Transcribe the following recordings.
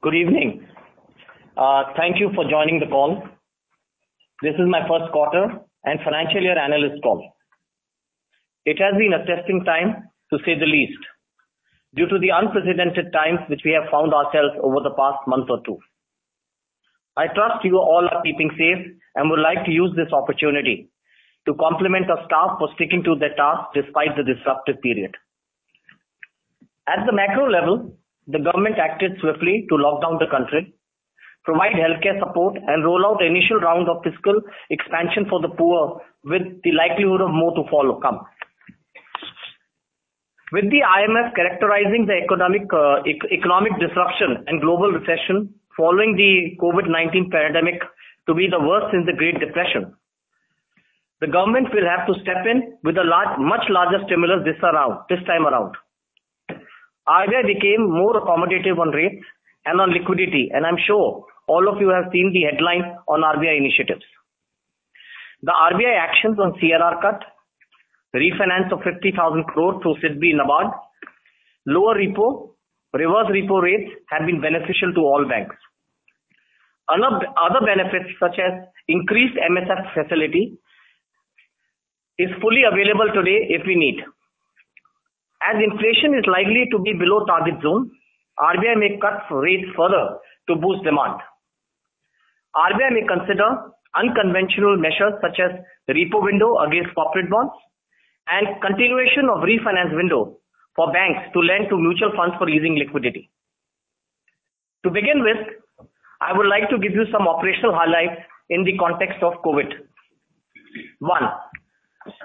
Good evening. Uh, thank you for joining the call. This is my first quarter and financial year analyst call. It has been a testing time, to say the least, due to the unprecedented times which we have found ourselves over the past month or two. I trust you all are keeping safe and would like to use this opportunity to compliment our staff for sticking to their task despite the disruptive period. At the macro level, the government acted swiftly to lock down the country, provide healthcare support, and roll out the initial round of fiscal expansion for the poor, with the likelihood of more to follow come. With the IMF characterizing the economic uh, economic disruption and global recession following the COVID-19 pandemic to be the worst since the Great Depression, the government will have to step in with a large, much larger stimulus this around, this time around. RBI became more accommodative on rates and on liquidity, and I'm sure all of you have seen the headline on RBI initiatives. The RBI actions on CRR cut, refinance of 50,000 crore through SIDBI NABARD, lower repo, reverse repo rates have been beneficial to all banks. Other benefits such as increased MSF facility is fully available today if we need. As inflation is likely to be below target zone, RBI may cut rates further to boost demand. RBI may consider unconventional measures such as repo window against corporate bonds and continuation of refinance window for banks to lend to mutual funds for easing liquidity. To begin with, I would like to give you some operational highlights in the context of COVID. One,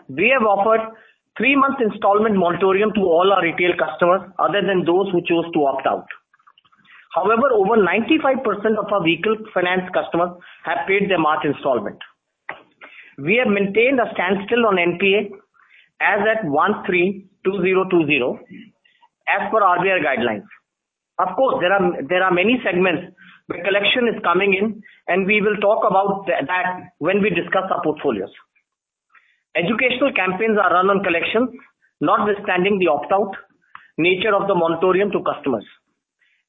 we have offered three-month installment moratorium to all our retail customers other than those who chose to opt out. However, over 95% of our vehicle finance customers have paid their March installment. We have maintained a standstill on NPA as at 1/3/2020 as per RBI guidelines. Of course, there are there are many segments where collection is coming in, and we will talk about that when we discuss our portfolios. Educational campaigns are run on collections, notwithstanding the opt-out nature of the moratorium to customers.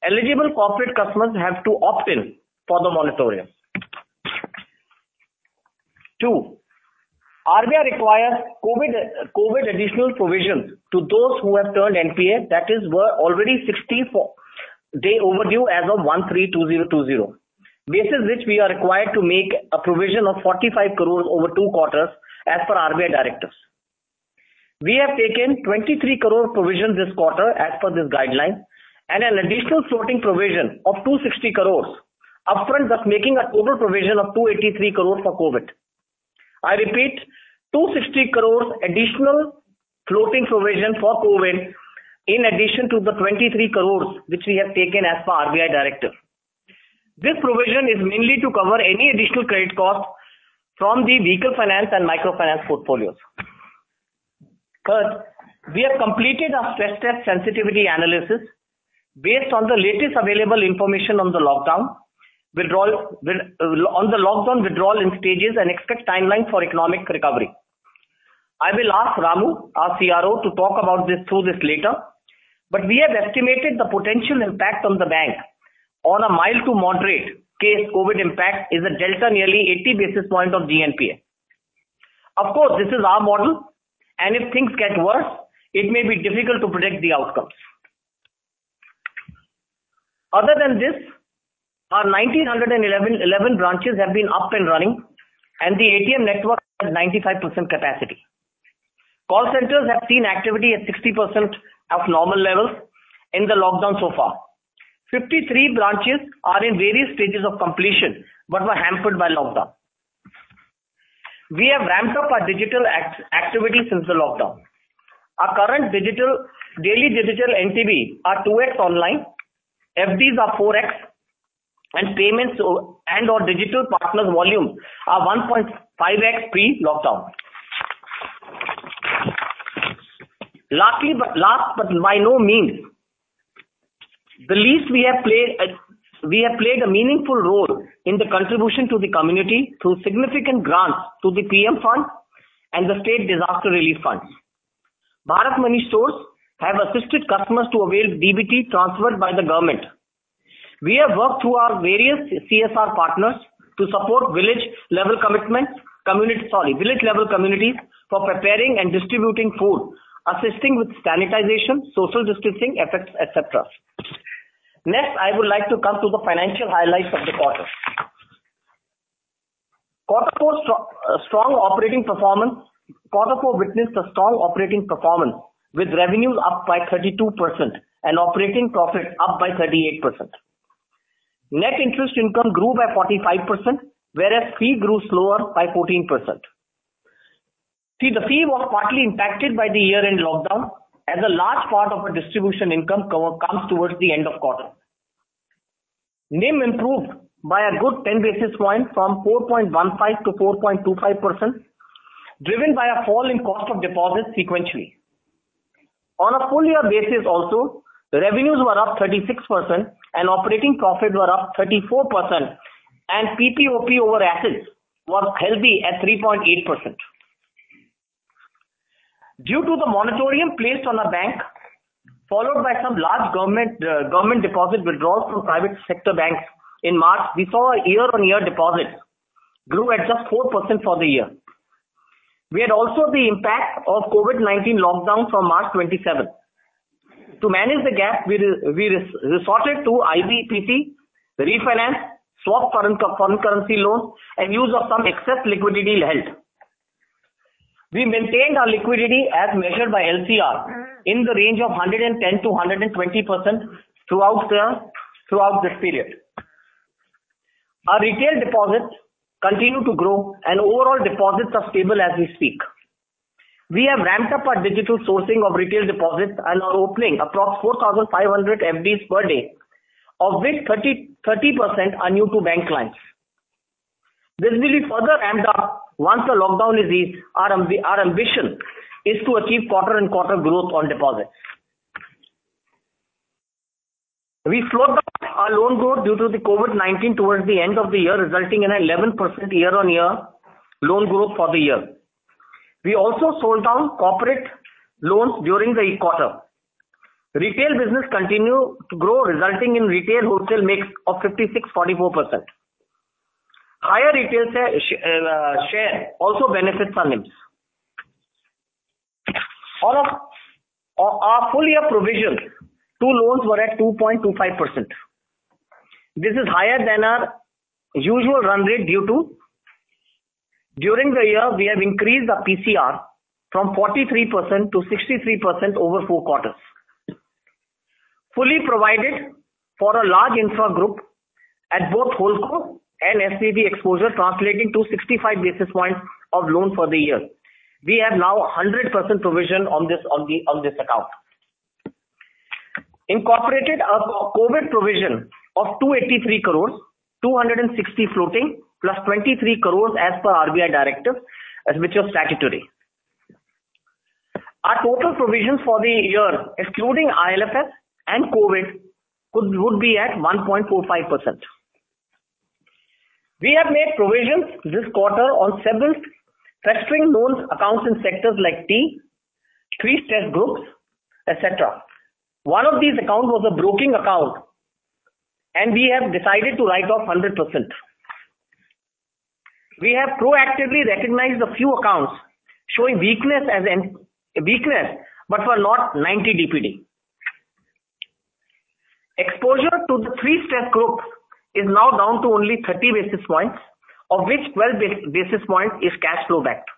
Eligible corporate customers have to opt in for the moratorium. Two, RBI requires COVID COVID additional provisions to those who have turned NPA, that is, were already 64 day overdue as of 1/3/2020. Basis which we are required to make a provision of 45 crore over two quarters as per RBI directives. We have taken 23 crore provision this quarter as per this guideline and an additional floating provision of 260 crores upfront, thus making a total provision of 283 crore for COVID. I repeat, 260 crores additional floating provision for COVID in addition to the 23 crores which we have taken as per RBI directive. This provision is mainly to cover any additional credit cost from the vehicle finance and microfinance portfolios. Third, we have completed our stress test sensitivity analysis based on the latest available information on the lockdown withdrawal uh, on the lockdown withdrawal in stages and expect timeline for economic recovery. I will ask Ramu, our CRO, to talk about this through this later, but we have estimated the potential impact on the bank on a mild to moderate case COVID impact is a delta nearly 80 basis points of GNPA. Of course, this is our model, and if things get worse, it may be difficult to predict the outcomes. Other than this, our 1,911 branches have been up and running, and the ATM network has 95% capacity. Call centers have seen activity at 60% of normal levels in the lockdown so far. 53 branches are in various stages of completion but were hampered by lockdown. We have ramped up our digital activity since the lockdown. Our current digital daily digital NTB are 2x online, FDs are 4x, and payments and/or digital partners volume are 1.5x pre-lockdown. Last but by no means the least, we have played a we have played a meaningful role in the contribution to the community through significant grants to the PM Fund and the State Disaster Relief Funds. Bharat Money Stores have assisted customers to avail DBT transferred by the government. We have worked through our various CSR partners to support village-level commitments, community, sorry, village-level communities for preparing and distributing food, assisting with sanitization, social distancing efforts, et cetera. Next, I would like to come to the financial highlights of the quarter. Quarter four uh, strong operating performance. Quarter four witnessed a strong operating performance with revenues up by 32% and operating profit up by 38%. Net interest income grew by 45%, whereas fee grew slower by 14%. See, the fee was partly impacted by the year-end lockdown as a large part of our distribution income comes towards the end of quarter. NIM improved by a good 10 basis points from 4.15 to 4.25%, driven by a fall in cost of deposits sequentially. On a full year basis also, revenues were up 36% and operating profit were up 34% and PPOP over assets was healthy at 3.8%. Due to the moratorium placed on a bank, followed by some large government uh, government deposit withdrawals from private sector banks in March, we saw a year-on-year deposit grew at just 4% for the year. We had also the impact of COVID-19 lockdown from March 27. To manage the gap, we resorted to IBPC, refinance, swap foreign currency loans and use of some excess liquidity held. We maintained our liquidity as measured by LCR mm. in the range of 110%-120% throughout the throughout this period. Our retail deposits continue to grow and overall deposits are stable as we speak. We have ramped up our digital sourcing of retail deposits and are opening approx 4,500 FDs per day, of which 30, 30% are new to bank clients. This will be further ramped up once the lockdown is eased. Our ambition is to achieve quarter-on-quarter growth on deposits. We slowed down our loan growth due to the COVID-19 towards the end of the year, resulting in 11% year-on-year loan growth for the year. We also sold down corporate loans during the quarter. Retail business continue to grow, resulting in retail wholesale mix of 56%-44%. Higher retail uh, share also benefits our NIMs. Our full year provisions to loans were at 2.25%. This is higher than our usual run rate due to during the year we have increased our PCR from 43% to 63% over four quarters. Fully provided for a large infra group at both HoldCo and SPV exposure translating to 65 basis points of loan for the year. We have now 100% provision on this on the, on this account. Incorporated a COVID provision of 283 crores, 260 floating plus 23 crores as per RBI directive, which was statutory. Our total provisions for the year, excluding IL&FS and COVID, would be at 1.45%. We have made provisions this quarter on several festering loans accounts in sectors like tea, three stress groups, etc. One of these accounts was a broking account, and we have decided to write off 100%. We have proactively recognized a few accounts showing weakness as an weakness but were not 90 DPD. Exposure to the three stress groups is now down to only 30 basis points, of which 12 basis points is cash flow backed.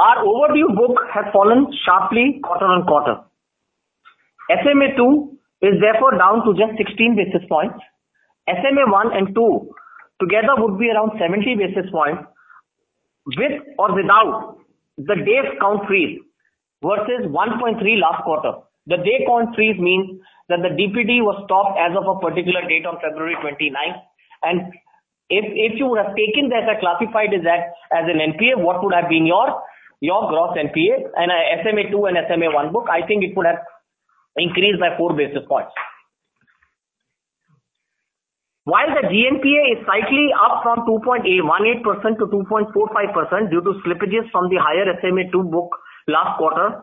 Our overdue book has fallen sharply quarter-on-quarter. SMA-2 is therefore down to just 16 basis points. SMA-1 and 2 together would be around 70 basis points with or without the days count freeze versus 1.3 last quarter. The day count freeze means that the DPD was stopped as of a particular date on February 29th. If if you would have taken that or classified as an NPA, what would have been your your gross NPA and a SMA-2 and SMA-1 book? I think it would have increased by 4 basis points. While the GNPA is slightly up from 2.18% to 2.45% due to slippages from the higher SMA-2 book last quarter,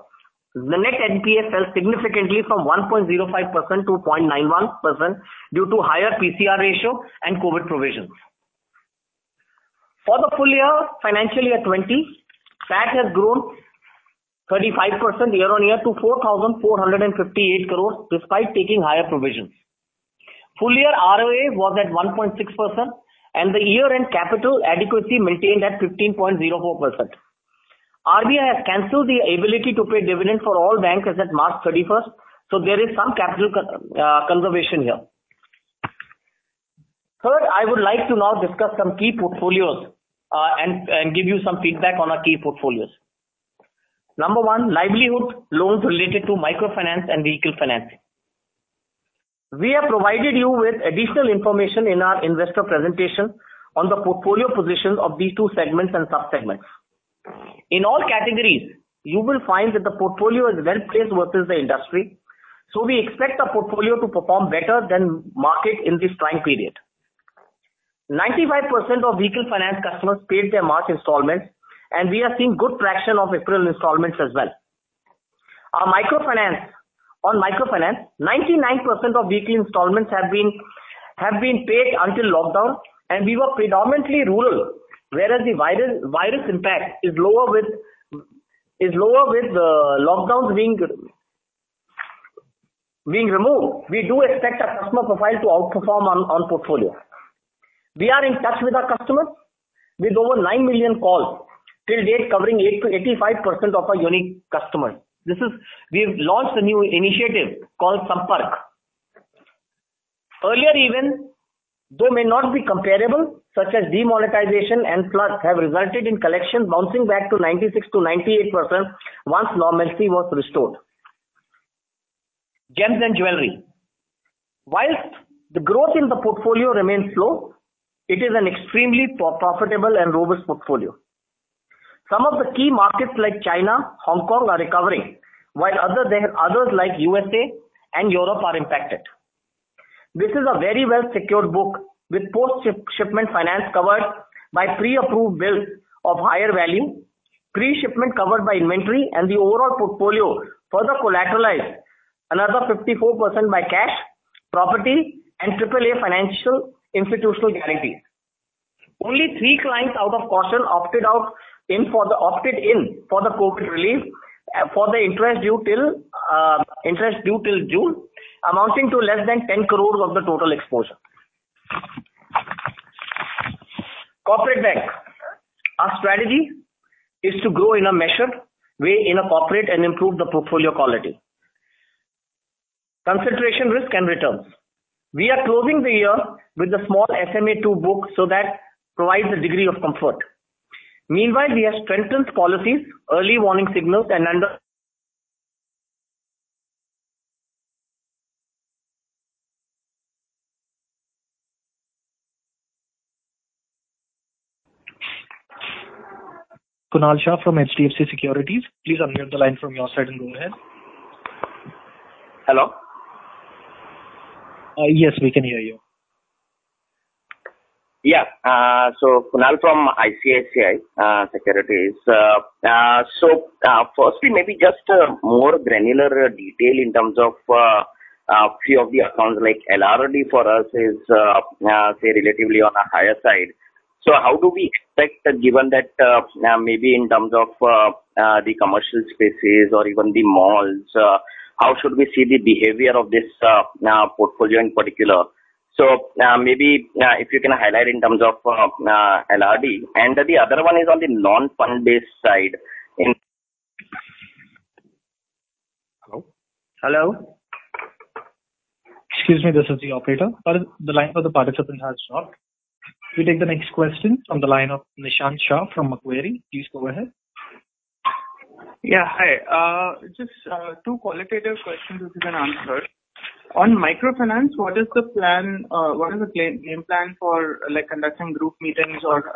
The net NPA fell significantly from 1.05% to 0.91% due to higher PCR ratio and COVID provisions. For the full year, financial year 2020, PAT has grown 35% year-on-year to 4,458 crores despite taking higher provisions. Full year ROA was at 1.6% and the year-end capital adequacy maintained at 15.04%. RBI has canceled the ability to pay dividend for all banks as at March 31st, so there is some capital uh, conservation here. Third, I would like to now discuss some key portfolios uh, and give you some feedback on our key portfolios. Number one, livelihood loans related to microfinance and vehicle financing. We have provided you with additional information in our investor presentation on the portfolio positions of these two segments and sub-segments. In all categories, you will find that the portfolio is well-placed versus the industry, so we expect the portfolio to perform better than market in this time period. 95% of vehicle finance customers paid their March installments, and we are seeing good traction of April installments as well. Our microfinance, on microfinance, 99% of vehicle installments have been have been paid until lockdown, and we were predominantly rural, whereas the virus virus impact is lower with is lower with uh, lockdowns being being removed. We do expect our customer profile to outperform on on portfolio. We are in touch with our customers with over 9 million calls till date, covering 8 to 85% of our unique customers. This is, we've launched a new initiative called Sampark. Earlier even, though may not be comparable, such as demonetization and floods have resulted in collections bouncing back to 96%-98% once normalcy was restored. Gems and jewelry. Whilst the growth in the portfolio remains slow, it is an extremely profitable and robust portfolio. Some of the key markets like China, Hong Kong are recovering, while others like USA and Europe are impacted. This is a very well-secured book with post-shipment finance covered by pre-approved bills of higher value, pre-shipment covered by inventory, and the overall portfolio further collateralized another 54% by cash, property, and AAA financial institutional guarantees. Only three clients out of caution opted out in for the opted in for the COVID relief for the interest due till uh, interest due till June, amounting to less than 10 crores of the total exposure. Corporate bank. Our strategy is to grow in a measured way in a corporate and improve the portfolio quality. Concentration risk and returns. We are closing the year with a small SMA-2 book, so that provides a degree of comfort. Meanwhile, we have strengthened policies, early warning signals, and under- Kunal Shah from HDFC Securities. Please unmute the line from your side and go ahead. Hello? Uh, yes, we can hear you. Yeah. Uh so Kunal from ICICI uh, Securities. Uh, so, firstly, maybe just a more granular detail in terms of a few of the accounts like LRD for us is, say, relatively on a higher side. So how do we expect, uh, given that uh, uh, maybe in terms of the commercial spaces or even the malls, how should we see the behavior of this portfolio in particular? So maybe if you can highlight in terms of LRD. And the other one is on the non-fund based side. Hello? Hello? Excuse me, this is the operator. The line for the participant has dropped. We take the next question from the line of Nishant Shah from Macquarie. Please go ahead. Yeah. Hi. Uh, just uh, two qualitative questions if you can answer. On microfinance, what is the plan, uh, what is the game plan for like, conducting group meetings or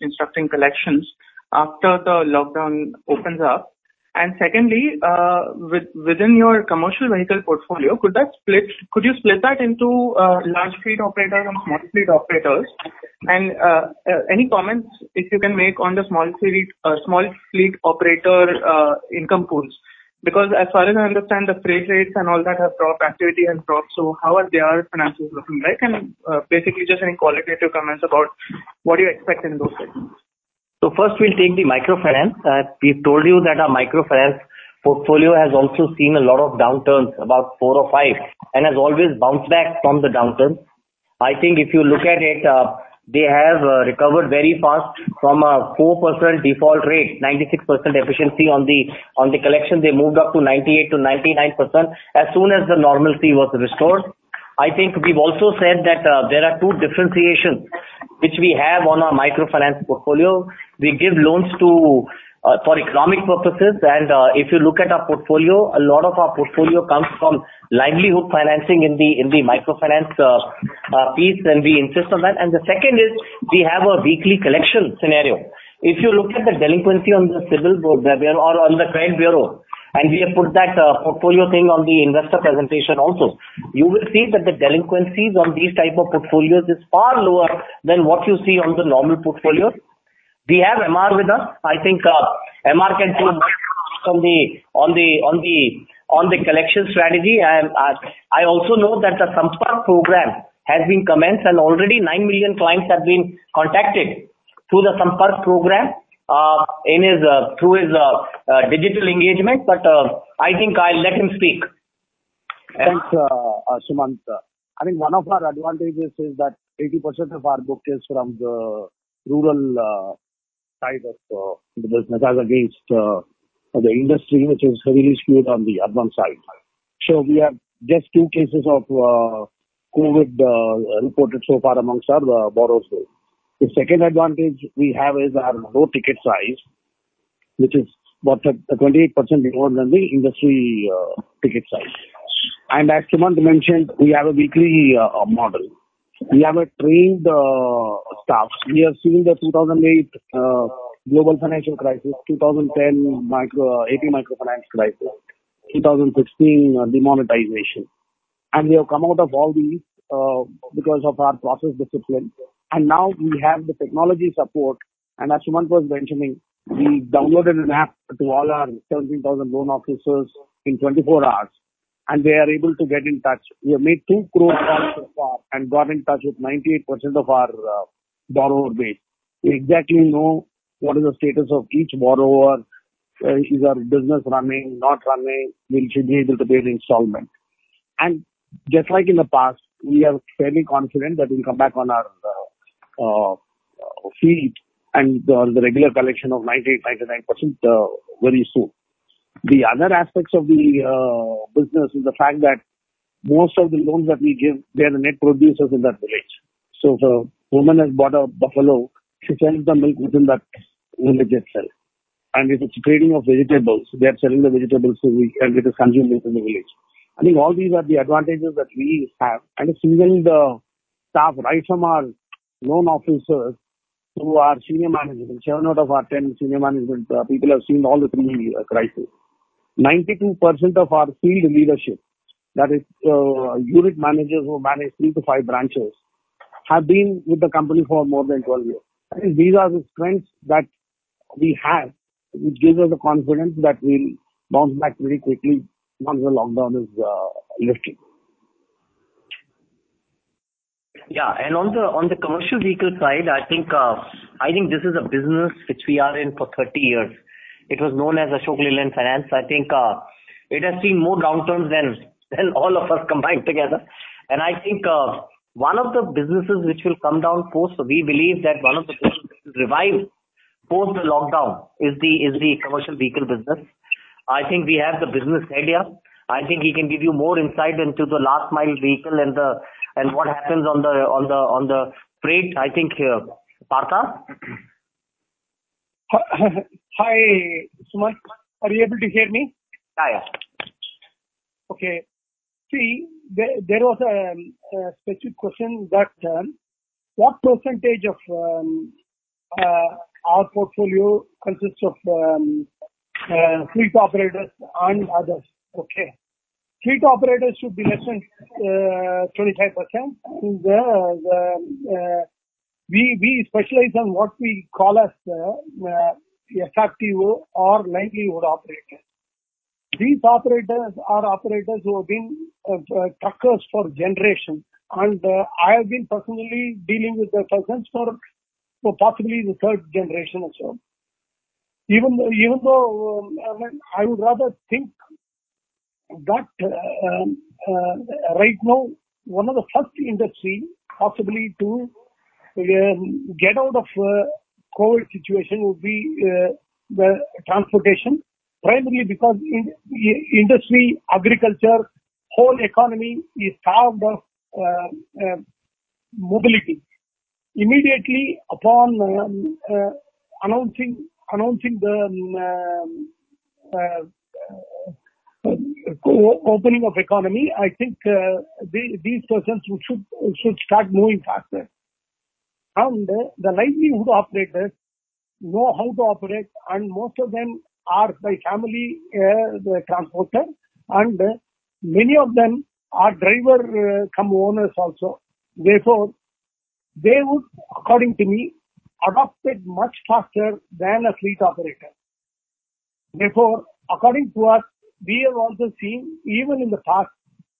instructing collections after the lockdown opens up? And secondly, uh, within your commercial vehicle portfolio, could that split could you split that into uh, large fleet operators and small fleet operators? And uh, uh, any comments if you can make on the small fleet uh small fleet operator income pools? Because as far as I understand, the freight rates and all that have dropped, activity has dropped. So how are their financials looking like? And basically, just any qualitative comments about what you expect in those segments. So first, we'll take the microfinance. Uh, we've told you that our microfinance portfolio has also seen a lot of downturns, about four or five, and has always bounced back from the downturn. I think if you look at it, uh, they have uh, recovered very fast from a 4% default rate, 96% efficiency on the on the collection. They moved up to 98%-99% as soon as the normalcy was restored. I think we've also said that there are two differentiations which we have on our microfinance portfolio. We give loans to uh, for economic purposes, and uh, if you look at our portfolio, a lot of our portfolio comes from livelihood financing in the in the microfinance uh, piece, and we insist on that. And the second is we have a weekly collection scenario. If you look at the delinquency on the CIBIL board or on the credit bureau, and we have put that portfolio thing on the investor presentation also, you will see that the delinquencies on these type of portfolios is far lower than what you see on the normal portfolio. We have MR with us. I think uh, MR can on the on the on the collection strategy. And I also know that the Sampark program has been commenced, and already 9 million clients have been contacted through the Sampark program uh, in his uh, through his digital engagement. But I think I'll let him speak. Thanks, Sumant. I think one of our advantages is that 80% of our book is from the rural side of uh, the business as against uh, the industry, which is heavily skewed on the urban side. So we have just two cases of uh, COVID reported so far amongst our borrowers. The second advantage we have is our low ticket size, which is about 28% lower than the industry ticket size. And as Sumant mentioned, we have a weekly model. We have a trained uh, staff. We have seen the 2008 uh, global financial crisis, 2010 micro, uh, AP microfinance crisis, 2016 demonetization. And we have come out of all these because of our process discipline. And now we have the technology support. And as Sumant was mentioning, we downloaded an app to all our 17,000 loan officers in 24 hours, and they are able to get in touch. We have made two crore calls so far and got in touch with 98% of our uh, borrower base. We exactly know what is the status of each borrower. Uh, is our business running, not running? will should be able to pay the installment. And just like in the past, we are fairly confident that we'll come back on our uh, feet and the regular collection of 98%-99% very soon. The other aspects of the uh, business is the fact that most of the loans that we give, they are the net producers in that village. So if a woman has bought a buffalo, she sells the milk within that village itself. And if it's trading of vegetables, they are selling the vegetables to and it is consumed within the village. I think all these are the advantages that we have. And it's the uh, staff, right from our loan officers to our senior management. Seven out of our 10 senior management uh, people have seen all the three crises. 92% of our field leadership, that is unit managers who manage three to five branches, have been with the company for more than 12 years. I think these are the strengths that we have, which gives us the confidence that we'll bounce back very quickly once the lockdown is lifted. Yeah. And on the on the commercial vehicle side, I think uh I think this is a business which we are in for 30 years. It was known as Ashok Leyland Finance. I think uh, it has seen more downturns than than all of us combined together. And I think uh, one of the businesses which will come down post, we believe that one of the businesses revive post the lockdown is the is the commercial vehicle business. I think we have the business head. I think he can give you more insight into the last mile vehicle and the and what happens on the on the on the freight. I think uh, Partha? Hi, Sumant. Are you able to hear me? Yeah, yeah. Okay. See, there was a specific question that um, what percentage of um, uh, our portfolio consists of um, uh, fleet operators and others? Okay. Fleet operators should be less than uh, 25%. And we we specialize on what we call as uh, uh, FRTO or livelihood operators. these operators are operators who have been uh, truckers for generations. And I have been personally dealing with the persons for possibly the third generation or so. Even though um, I would rather think that um, right now, one of the first industries possibly to Um, get out of uh, COVID situation would be uh, the transportation, primarily because industry, agriculture, whole economy is starved of uh, mobility. Immediately upon um, announcing announcing the um, opening of economy, I think these persons should should start moving faster. And the livelihood operators know how to operate, and most of them are by family uh, transporter, and uh, many of them are driver uh, cum owners also. Therefore, they would, according to me, adopt it much faster than a fleet operator. Therefore, according to us, we have also seen, even in the past,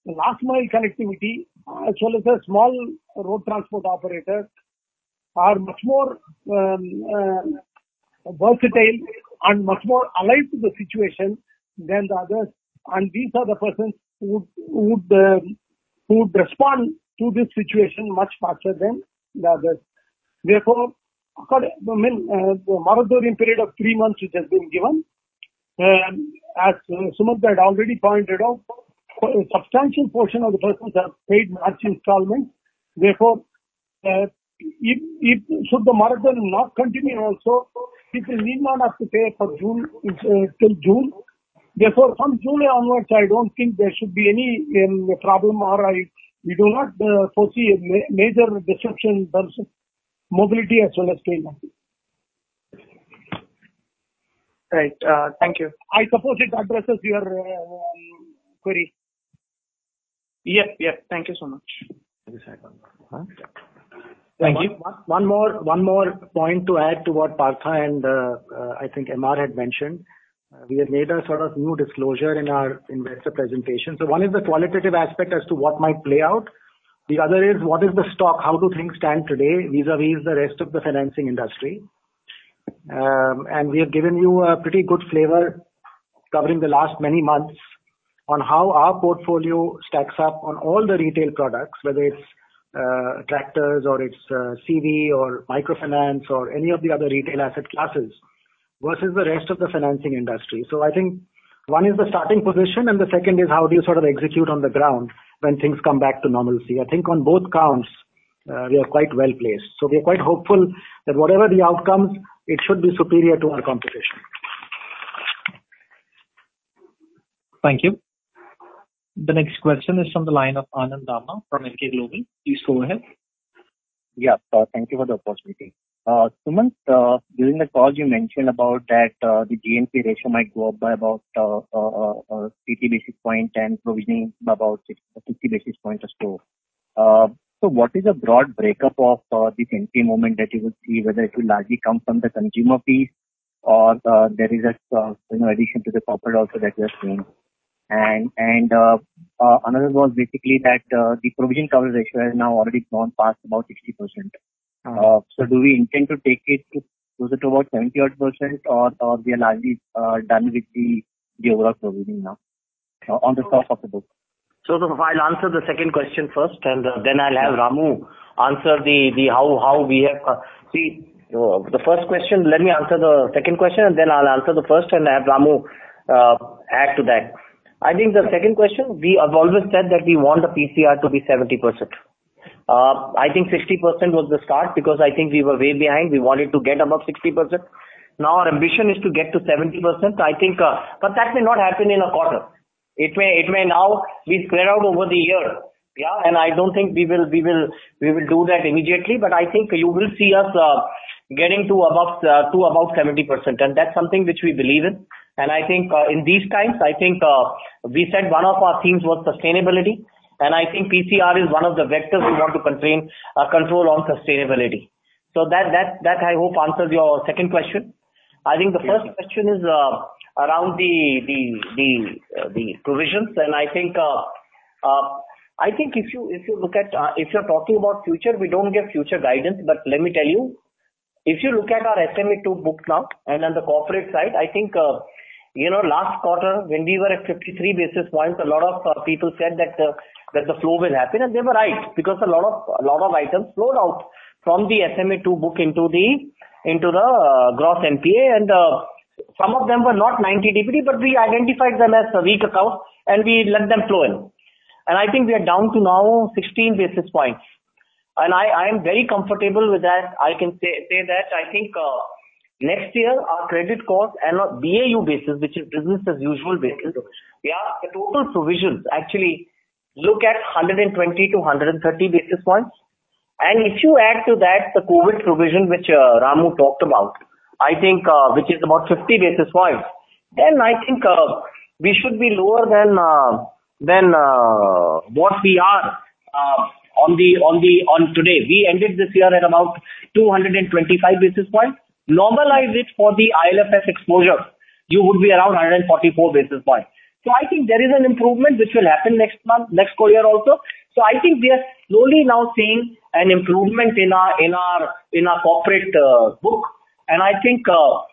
the last mile connectivity, as well as the small road transport operators, are much more um, um, versatile and much more alive to the situation than the others. And these are the persons who um, would respond to this situation much faster than the others. Therefore, I mean, uh, the moratorium period of three months which has been given, as uh, Sumant had already pointed out, a substantial portion of the persons have paid March installments. Therefore, uh, should the moratorium not continue also, people need not have to pay for June, uh, till June. Therefore, from July onwards, I don't think there should be any um, problem, or we do not uh, foresee a major disruption in terms of mobility as well as payment. Right. Uh, thank you. I suppose it addresses your query. Yes, yes. Thank you so much. Thank you. One more one more point to add to what Partha and uh, uh, I think MR had mentioned. Uh, we have made a sort of new disclosure in our investor presentation. So one is the qualitative aspect as to what might play out. The other is what is the stock, how do things stand today vis-à-vis the rest of the financing industry. Um, and we have given you a pretty good flavor covering the last many months on how our portfolio stacks up on all the retail products, whether it's Uh, tractors or it's uh, CV or microfinance or any of the other retail asset classes versus the rest of the financing industry. So I think one is the starting position, and the second is how do you sort of execute on the ground when things come back to normalcy. I think on both counts, uh, we are quite well placed. So we are quite hopeful that whatever the outcomes, it should be superior to our competition. Thank you. The next question is from the line of Anand Dama from Emkay Global. Please go ahead. Yeah. Thank you for the opportunity. Uh, Sumant, uh, during the call, you mentioned about that uh, the GNPA ratio might go up by about 80 basis points and provisioning by about 60 basis points or so. So what is a broad breakup of this NPA movement that you would see, whether it will largely come from the consumer piece or there is an addition to the corporate also that you are seeing? And uh, uh, another was basically that uh, the provision coverage ratio has now already gone past about 60%. Ah. So do we intend to take it closer to about 70%, or we are largely done with the overall provisioning now on the top of the book? So I'll answer the second question first, and then I'll have Ramu answer the the how how we have seen the first question. Let me answer the second question, and then I'll answer the first and have Ramu add to that. I think the second question, we have always said that we want the PCR to be 70%. Uh, I think 60% was the start because I think we were way behind. We wanted to get above 60%. Now our ambition is to get to 70%. I think, uh, but that may not happen in a quarter. It may it may now be spread out over the year. Yeah. And I don't think we will we will we will do that immediately, but I think you will see us uh, getting to about 70%. And that's something which we believe in. And I think uh, in these times, I think uh, we said one of our themes was sustainability. And I think PCR is one of the vectors we want to contain, uh, control on sustainability. So that, that, that I hope, answers your second question. I think the first question is around the the, the, the provisions. And I think I think if you if you look at if you're talking about future, we don't give future guidance. But let me tell you, if you look at our SMA-2 book now and on the corporate side, I think you know, last quarter when we were at 53 basis points, a lot of uh, people said that that the flow will happen, and they were right, because a lot of a lot of items flowed out from the SMA-2 book into the into the uh gross NPA. And uh, some of them were not 90 DPD, but we identified them as weak accounts, and we let them flow in. And I think we are down to now 16 basis points. And I am very comfortable with that. I can say that I think uh, next year our credit cost and our BAU basis, which is business as usual basis, yeah, the total provisions actually look at 120 to 130 basis points. And if you add to that the COVID provision which uh, Ramu talked about, I think, uh, which is about 50 basis points, then I think uh, we should be lower than what we are on the on the on today. We ended this year at about 225 basis points. Normalize it for the IL&FS exposure, you would be around 144 basis points. So I think there is an improvement which will happen next month, next quarter also. So I think we are slowly now seeing an improvement in our in our in our corporate uh, book. And I think uh,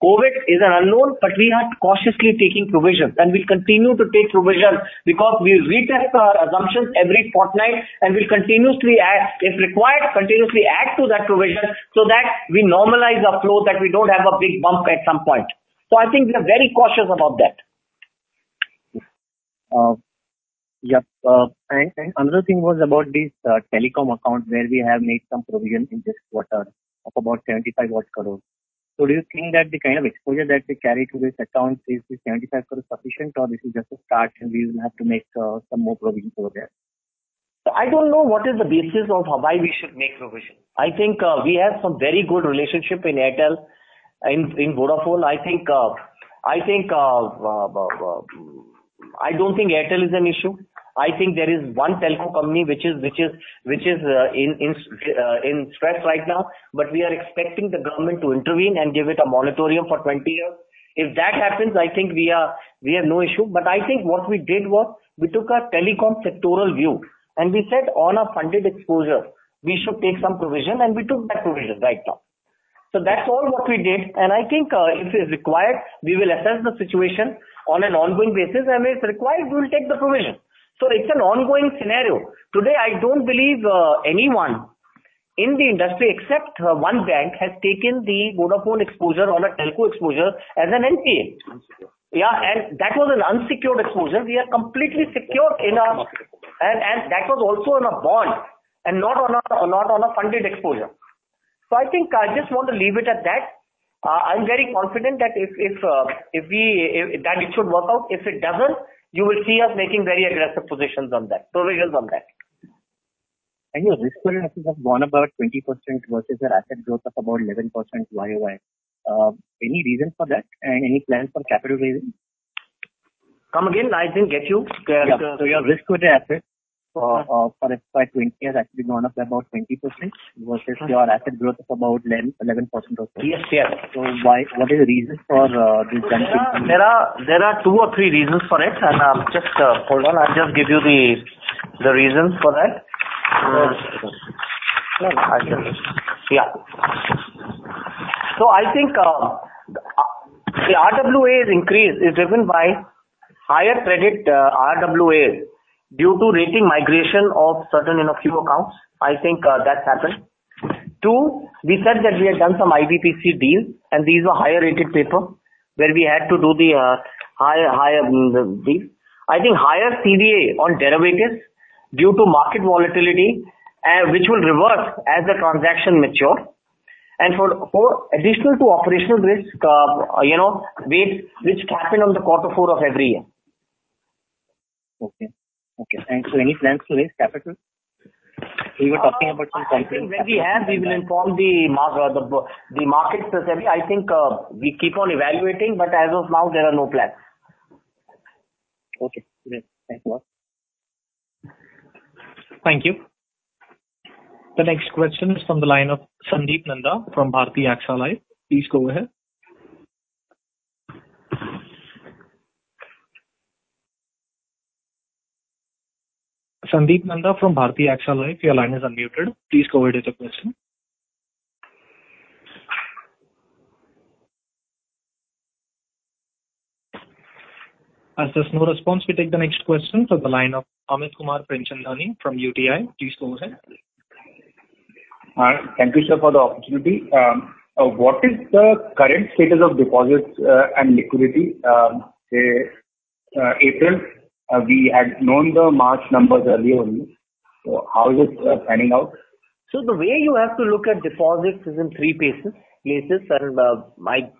COVID is an unknown, but we are cautiously taking provisions, and we'll continue to take provisions because we retest our assumptions every fortnight, and we'll continuously add, if required, continuously add to that provision so that we normalize our flow, that we don't have a big bump at some point. So I think we are very cautious about that. Uh, yep. Uh, and another thing was about this uh, telecom account where we have made some provision in this quarter of about 75 crore. Do you think that the kind of exposure that we carry to this account is the 75 crore sufficient, or this is just a start and we will have to make uh, some more provisions over there? I don't know what is the basis of why we should make provision. I think uh, we have some very good relationship in Airtel, in in Vodafone. I think uh, I don't think Airtel is an issue. I think there is one telco company which is which is which is uh, in in uh, in stress right now, but we are expecting the government to intervene and give it a moratorium for 20 years. If that happens, I think we are we have no issue. But I think what we did was we took a telecom sectoral view, and we said on a funded exposure we should take some provision, and we took that provision right now. So that's all what we did. And I think if it's required, we will assess the situation on an ongoing basis, and if required, we will take the provision. So it's an ongoing scenario. Today, I don't believe uh, anyone in the industry except uh, one bank has taken the Vodafone exposure or a telco exposure as an NPA. Yeah. That was an unsecured exposure. We are completely secured in our. And and that was also on a bond and not on a not on a funded exposure. So I think I just want to leave it at that. Uh, I'm very confident that if if, if we, if, that it should work out. If it doesn't, you will see us making very aggressive positions on that, provisions on that. And your risk-weighted assets have gone about 20% versus your asset growth of about 11% YoY. Uh, any reason for that? And any plans for capital raising? Come again. I didn't get you. Yeah. Your risk-weighted assets Uh, uh-huh. uh, for FY 2020 has actually gone up by about 20% versus uh-huh. your asset growth of about 11% or so. Yes. Yes. What is the reason for uh, this jump? There are two or three reasons for it. And I'll just hold on. I'll just give you the the reasons for that. Yeah. So I think the RWA increase is driven by higher credit RWAs due to rating migration of certain, you know, few accounts. I think uh, that's happened. Two, we said that we had done some IBPC deals, and these were higher rated paper where we had to do the uh, higher mm, deals. I think higher CVA on derivatives due to market volatility, uh, which will reverse as the transaction mature. And for for additional to operational risk, you know, which happen on the quarter four of every year. Any plans to raise capital? We were talking about some uh, I think when we have, we will inform the uh, market specifically. I think uh, we keep on evaluating, but as of now, there are no plans. Okay, great. Thanks a lot. Thank you. The next question is from the line of Sandeep Nanda from Bharti AXA Life. Please go ahead. Sandeep Nanda from Bharti AXA Life, your line is unmuted. Please go ahead with your question. As there's no response, we take the next question from the line of Amit Kumar Premchandani from UTI. Please go ahead. Thank you, sir, for the opportunity. Um, uh, what is the current status of deposits uh, and liquidity? Um, uh, April, Uh, we had known the March numbers earlier only. How is it uh, panning out? So the way you have to look at deposits is in three places. Uh,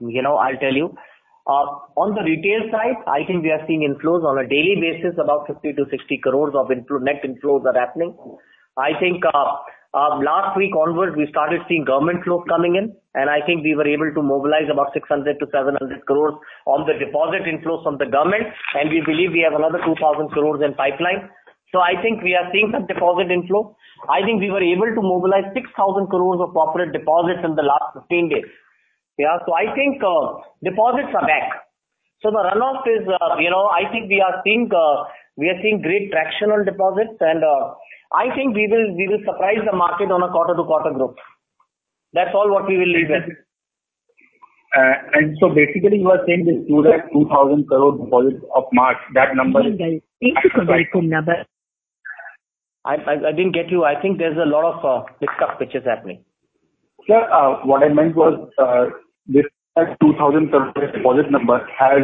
you know, I'll tell you. On the retail side, I think we are seeing inflows on a daily basis, about 50 crore-60 crore of net inflows are happening. I think Um, last week onwards, we started seeing government flows coming in, and I think we were able to mobilize about 600 crore-700 crore on the deposit inflows from the government, and we believe we have another 2,000 crore in pipeline. So I think we are seeing some deposit inflow. I think we were able to mobilize 6,000 crore of corporate deposits in the last 15 days. Yeah, so I think uh, deposits are back. So the runoff is, uh, you know, I think we are seeing, uh, we are seeing great traction on deposits, and I think we will we will surprise the market on a quarter-to-quarter growth. That's all what we will leave uh, so Basically, you are saying this 2,000 crore deposits of March, that number is. I didn't get you. I think there's a lot of uh, mix-up which is happening. Sir, uh, what I meant was this 2,000 crore deposit number has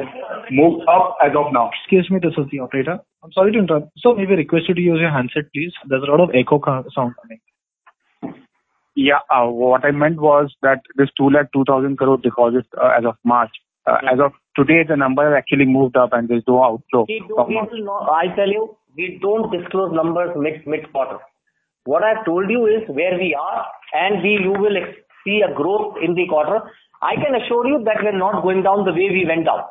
moved up as of now. Excuse me, this is the operator. I'm sorry to interrupt. Sir, may we request you to use your handset, please? There's a lot of echo sound coming. Yeah. Uh, what I meant was that this 2,000 crore deposits uh, as of March, uh, as of today, the number has actually moved up and there's no outflow. We don't. I tell you, we don't disclose numbers mid-quarter. What I've told you is where we are, and we, you will see a growth in the quarter. I can assure you that we're not going down the way we went down.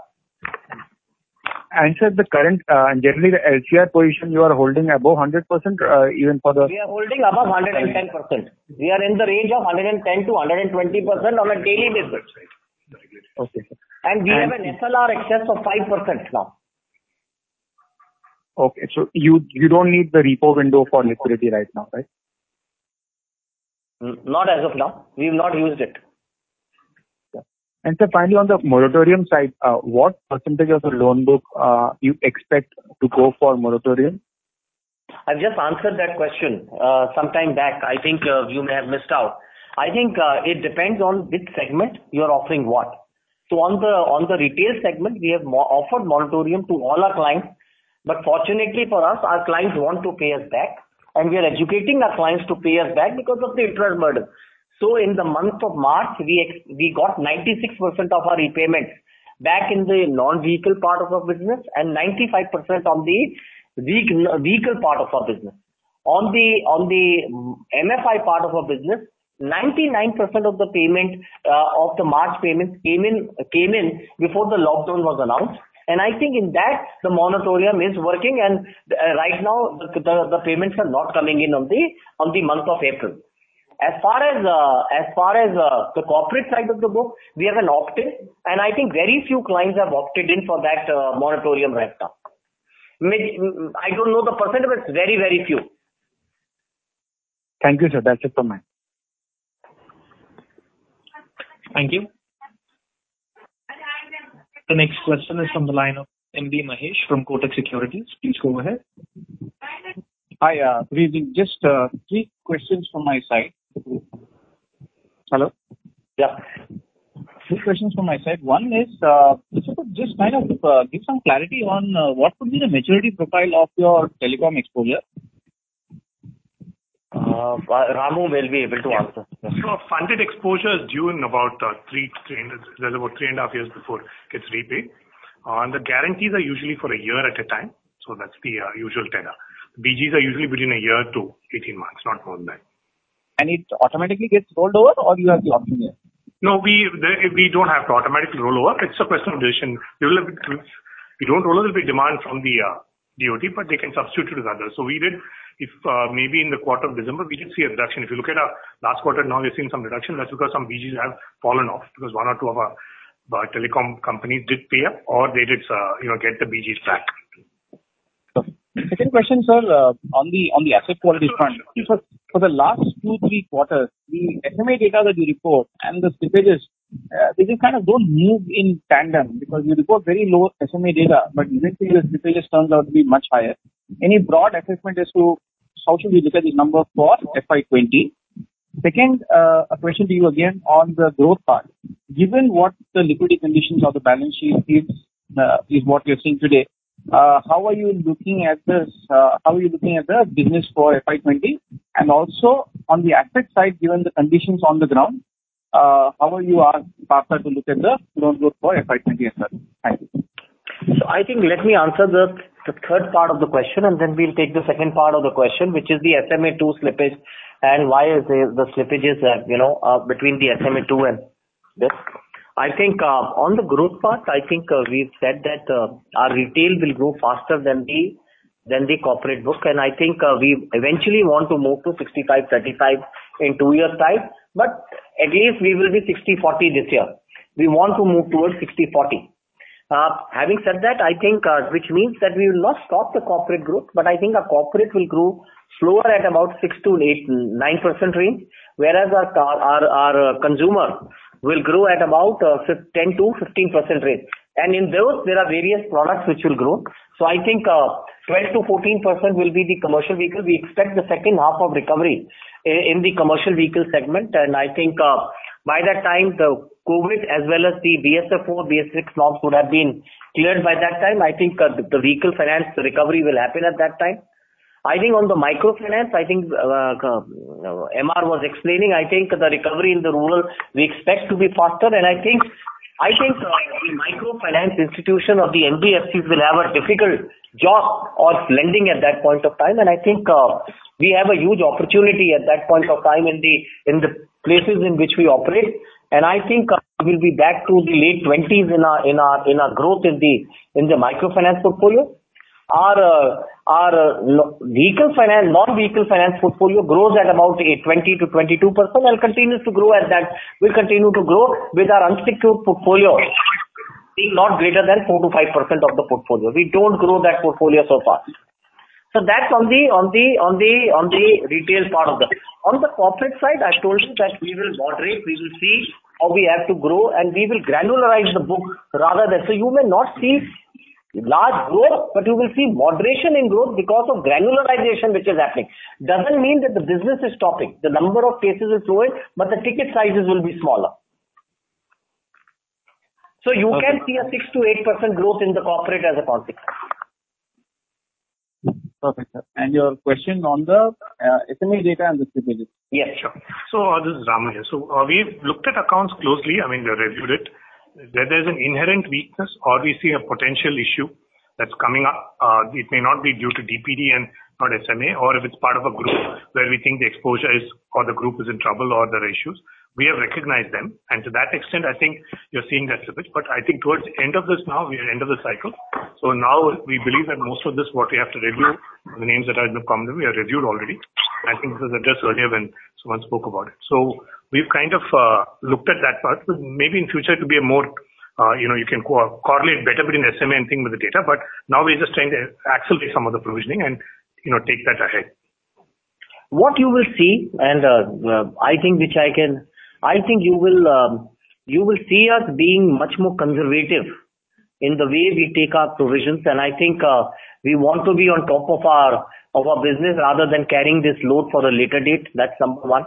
Sir, the current, uh, and generally the LCR position you are holding above 100% uh, even for the. We are holding above 110%. We are in the range of 110%-120% on a daily basis. Okay. And we have an SLR excess of 5% now. Okay. So you you don't need the repo window for liquidity right now, right? Not as of now. We've not used it. Sir, finally, on the moratorium side, uh, what percentage of the loan book uh, you expect to go for moratorium? I've just answered that question uh, some time back. I think you may have missed out. I think it depends on which segment you're offering what. So on the on the retail segment, we have offered moratorium to all our clients. But fortunately for us, our clients want to pay us back, and we are educating our clients to pay us back because of the interest burden. So in the month of March, we we got 96% of our repayments back in the non-vehicle part of our business and 95% on the vehicle part of our business. On the on the MFI part of our business, 99% of the payment uh, of the March payments came in came in before the lockdown was announced. And I think in that, the moratorium is working, and uh, right now, the payments are not coming in on the month of April. As far as uh as far as uh the corporate side of the book, we have an opt-in, and I think very few clients have opted in for that moratorium right now. I don't know the percentage, but it's very very few. Thank you, sir. That's it from me. Thank you. The next question is from the line of M.B. Mahesh from Kotak Securities. Please go ahead. Hi. Just three questions from my side. Hello? Yeah. Three questions from my side. One is, uh, if you could just kind of uh, give some clarity on uh, what would be the maturity profile of your telecom exposure? Ramu will be able to answer. So funded exposure is due in about three and a half years before it gets repaid. And the guarantees are usually for a year at a time. So that's the usual tenor. BGs are usually between a year to 18 months, not more than that. And it automatically gets rolled over or you have the option there? No, we we don't have to automatically roll over. It's a question of decision. We don't roll over, there'll be demand from the uh, DoT, but they can substitute with others. So we did, if uh, maybe in the quarter of December, we did see a reduction. If you look at our last quarter, now we're seeing some reduction. That's because some BGs have fallen off because one or two of our telecom companies did pay up or they did uh, you know, get the BGs back. Second question, sir, uh on the on the asset quality front. For the last two, three quarters, the SMA data that you report and the slippages, uh, they just kind of don't move in tandem because you report very low SMA data, but eventually the slippages turns out to be much higher. Any broad assessment as to how should we look at this number for FY 2020? Second, uh, a question to you again on the growth part. Given what the liquidity conditions of the balance sheet is uh, is what you're seeing today, Uh, how are you looking at this? Uh, how are you looking at the business for FY 2020? Also on the asset side, given the conditions on the ground, uh, how are you asked, Partha, to look at the loan growth for FY 2020 as well? Thank you. So I think let me answer the third part of the question, and then we'll take the second part of the question, which is the SMA-2 slippage and why is the slippages you know, between the SMA-2 and this. I think uh, on the growth part, I think uh, we've said that uh, our retail will grow faster than the than the corporate book, and I think we eventually want to move to 65/35 in two years' time. But at least we will be 60/40 this year. We want to move towards 60/40. Having said that, I think which means that we will not stop the corporate growth, but I think our corporate will grow slower at about 6%-9% range, whereas our our our uh consumer will grow at about uh, 10%-15% range. In those, there are various products which will grow. So I think uh, 12%-14% will be the commercial vehicle. We expect the second half of recovery in the commercial vehicle segment. And I think uh, by that time, the COVID as well as the BS4, BS6 norms would have been cleared by that time. I think the vehicle finance recovery will happen at that time. I think on the microfinance, I think uh, uh, MR was explaining, I think the recovery in the rural, we expect to be faster. And I think I think uh the microfinance institution or the NBFCs will have a difficult job of lending at that point of time. And I think uh, we have a huge opportunity at that point of time in the in the places in which we operate. And I think we'll be back to the late 20s in our in our growth in the in the microfinance portfolio. Our non-vehicle finance portfolio grows at about 20%-22% and continues to grow at that. We'll continue to grow with our unsecured portfolio being not greater than 4%-5% of the portfolio. We don't grow that portfolio so fast. So that's on the on the on the on the retail part of the. On the corporate side, I told you that we will moderate, we will see how we have to grow, and we will granularize the book rather than. So you may not see large growth, but you will see moderation in growth because of granularization which is happening. Doesn't mean that the business is stopping. The number of cases is growing, but the ticket sizes will be smaller. So you can see a 6%-8% growth in the corporate as a consequence. Perfect, sir. And your question on the uh, SMA data and the slippages. Yes, sure. So uh, this is Ramu here. Uh, We've looked at accounts closely. I mean, we reviewed it. Where there's an inherent weakness or we see a potential issue that's coming up, uh, it may not be due to DPD and not SMA, or if it's part of a group where we think the exposure is or the group is in trouble or there are issues. We have recognized them, and to that extent, I think you're seeing that slippage. But I think towards the end of this now, we are end of the cycle. So now we believe that most of this, what we have to review, the names that have been commented, we have reviewed already. I think this was addressed earlier when someone spoke about it. We've kind of looked at that part. Maybe in future will be a more, you know, you can correlate better between SMA and thing with the data. But now we're just trying to accelerate some of the provisioning and you know, take that ahead. What you will see, and uh uh I think which I can I think you will um you will see us being much more conservative in the way we take our provisions, and I think we want to be on top of our of our business rather than carrying this load for a later date. That's number one.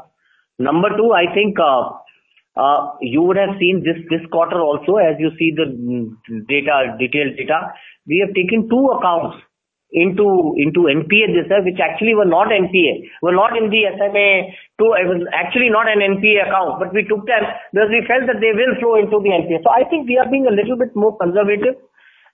Number two, I think uh, uh, you would have seen this this quarter also, as you see the data, detailed data. We have taken two accounts into into NPA this year, which actually were not NPA, were not in the SMA-2. It was actually not an NPA account, but we took them because we felt that they will flow into the NPA. So I think we are being a little bit more conservative.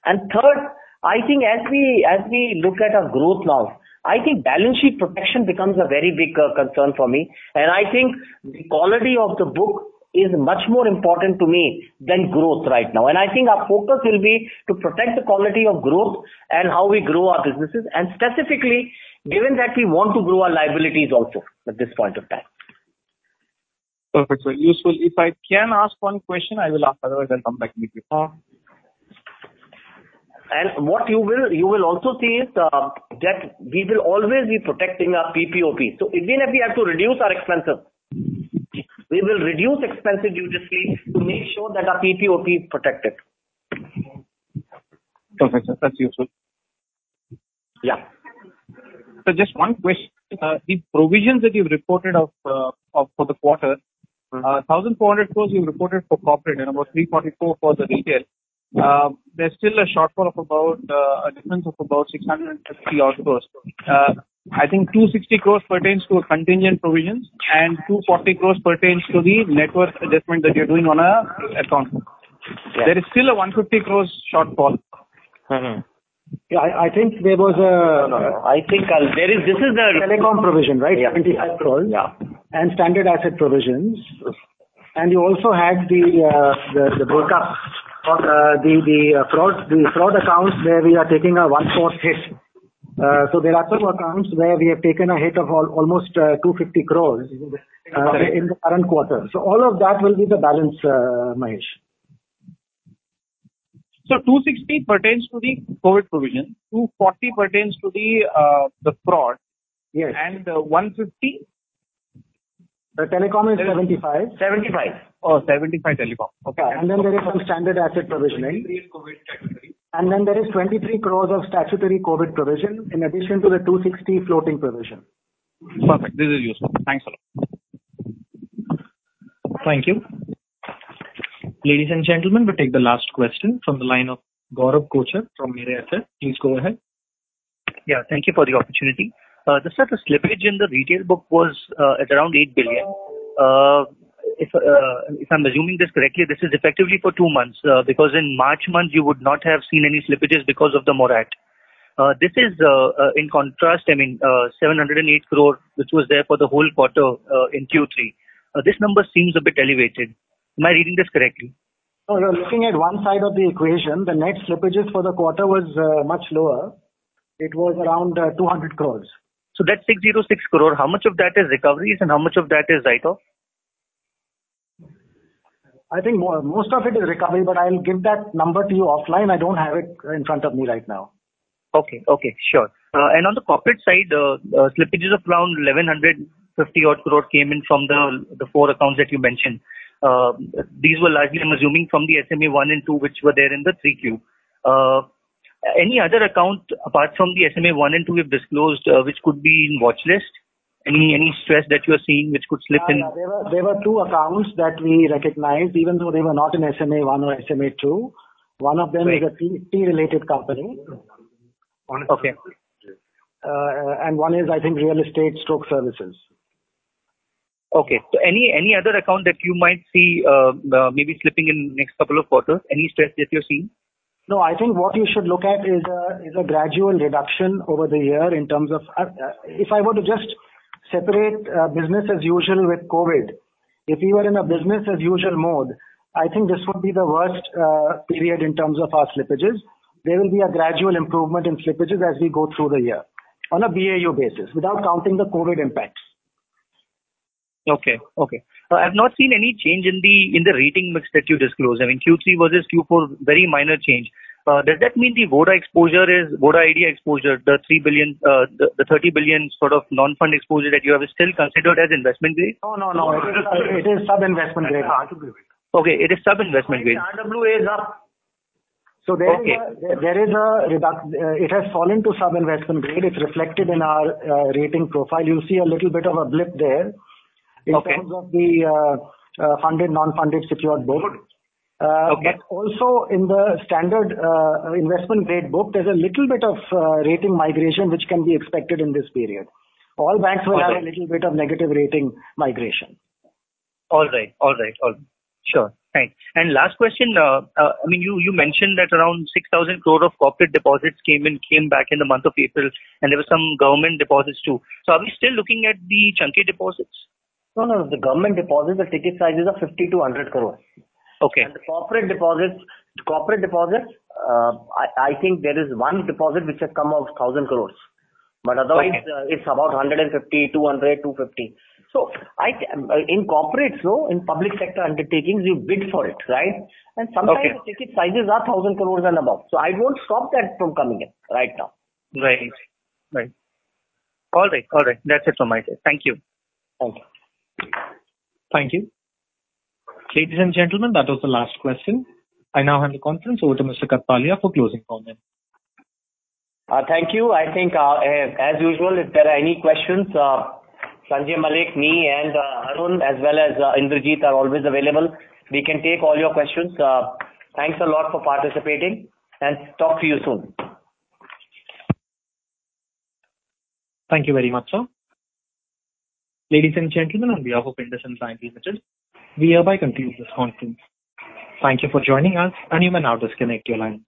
And Third, I think as we as we look at our growth now, I think balance sheet protection becomes a very big uh, concern for me. And I think the quality of the book is much more important to me than growth right now. And I think our focus will be to protect the quality of growth and how we grow our businesses, and specifically, given that we want to grow our liabilities also at this point of time. Perfect, sir. Useful. If I can ask one question, I will ask, otherwise I'll come back with you. Uh, And what you will you will also see is uh, that we will always be protecting our PPOP. So even if we have to reduce our expenses, we will reduce expenses judiciously to make sure that our PPOP is protected. Perfect, sir. That's useful. Yeah. So just one question. Uh, the provisions that you've reported of uh, for the quarter, 1,400 crores you've reported for corporate and about 344 for the retail. Uh, there's still a shortfall of about uh, a difference of about 650 odd crores. Uh, I think 260 crores pertains to contingent provisions and 240 crores pertains to the net worth adjustment that you're doing on an account. There is still a 150 crores shortfall. Mm-hmm. Yeah, I think there was a. No, no. I think this is the. Telecom provision, right? Yeah. 25 crores. Yeah. And standard asset provisions. And you also had the breakup of the Uh, uh, fraud the fraud accounts where we are taking a one-fourth hit. Uh, so there are some accounts where we have taken a hit of almost 250 crores in the current quarter. So all of that will be the balance, Mahesh. So 260 pertains to the COVID provision. 240 pertains to the fraud. Yes. And 150? The telecom is 75. 75. Oh, 75 telecom. Okay. And then there is some standard asset provisioning. And then there is 23 crores of statutory COVID provision in addition to the 260 floating provision. Perfect. This is useful. Thanks a lot. Thank you. Ladies and gentlemen, we take the last question from the line of Gaurav Kochar from Mirae Asset. Please go ahead. Yeah, thank you for the opportunity. Uh, the sort of slippage in the retail book was uh, at around 8 billion. Uh, if I'm assuming this correctly, this is effectively for two months because in March month, you would not have seen any slippages because of the moratorium. This is in contrast, I mean, 708 crore, which was there for the whole quarter in Q3. This number seems a bit elevated. Am I reading this correctly? No, you're looking at one side of the equation. The net slippages for the quarter was much lower. It was around 200 crores. So that's 606 crore. How much of that is recoveries and how much of that is write-off? I think most of it is recovery, but I'll give that number to you offline. I don't have it in front of me right now. Okay. Okay. Sure. Uh, and on the corporate side, uh, uh, slippages of around 1,150 odd crore came in from the four accounts that you mentioned. These were largely, I'm assuming, from the SMA 1 and 2, which were there in the 3Q. Any other account apart from the SMA 1 and 2 we've disclosed uh, which could be in watchlist? Any any stress that you are seeing which could slip in? Uh, there were two accounts that we recognized, even though they were not in SMA 1 or SMA 2. One of them is a tea-related company. Okay. Uh, and one is, I think, real estate stroke services. Okay. So any any other account that you might see maybe slipping in next couple of quarters? Any stress that you're seeing? No, I think what you should look at is a gradual reduction over the year in terms of uh, uh, if I were to just separate uh, business as usual with COVID, if we were in a business as usual mode, I think this would be the worst period in terms of our slippages. There will be a gradual improvement in slippages as we go through the year on a BAU basis without counting the COVID impacts. Okay. Okay. Uh, I have not seen any change in the in the rating mix that you disclosed. I mean, Q3 versus Q4, very minor change. Uh, does that mean the Vodafone exposure is Vodafone Idea exposure, the 3 billion, uh, the 30 billion sort of non-fund exposure that you have still considered as investment grade? No, no, no. It is sub-investment grade. Okay. It is sub-investment grade. RWA is up. So there is a reduction. It has fallen to sub-investment grade. It's reflected in our rating profile. You'll see a little bit of a blip there in terms of the uh, uh, funded, non-funded secured book. Uh, but also in the standard investment grade book, there's a little bit of rating migration which can be expected in this period. All banks will have a little bit of negative rating migration. All right. All right. All right. Sure. Thanks. And last question. I mean, you mentioned that around 6,000 crore of corporate deposits came in came back in the month of April, and there were some government deposits too. So are we still looking at the chunky deposits? No, no. The government deposits, the ticket sizes are 50 to 100 crores. Okay. And the corporate deposits, corporate deposits. Uh, I think there is one deposit which has come of 1,000 crores. But otherwise, uh, it's about 150, 200, 250. So I, in corporates, though, in public sector undertakings, you bid for it, right? And sometimes the ticket sizes are 1,000 crores and above. So I won't stop that from coming in right now. Right. Right. All right. All right. That's it from my side. Thank you. Thank you. Thank you. Ladies and gentlemen, that was the last question. I now hand the conference over to Mr. Kathpalia for closing comments. Uh, thank you. I think, uh, eh, as usual, if there are any questions, uh, Sanjay Mallik, me, and Arun, as well as Indrajit, are always available. We can take all your questions. Thanks a lot for participating, and talk to you soon. Thank you very much, sir. Ladies and gentlemen, on behalf of IndusInd Bank Limited, we hereby conclude this conference. Thank you for joining us, and you may now disconnect your lines.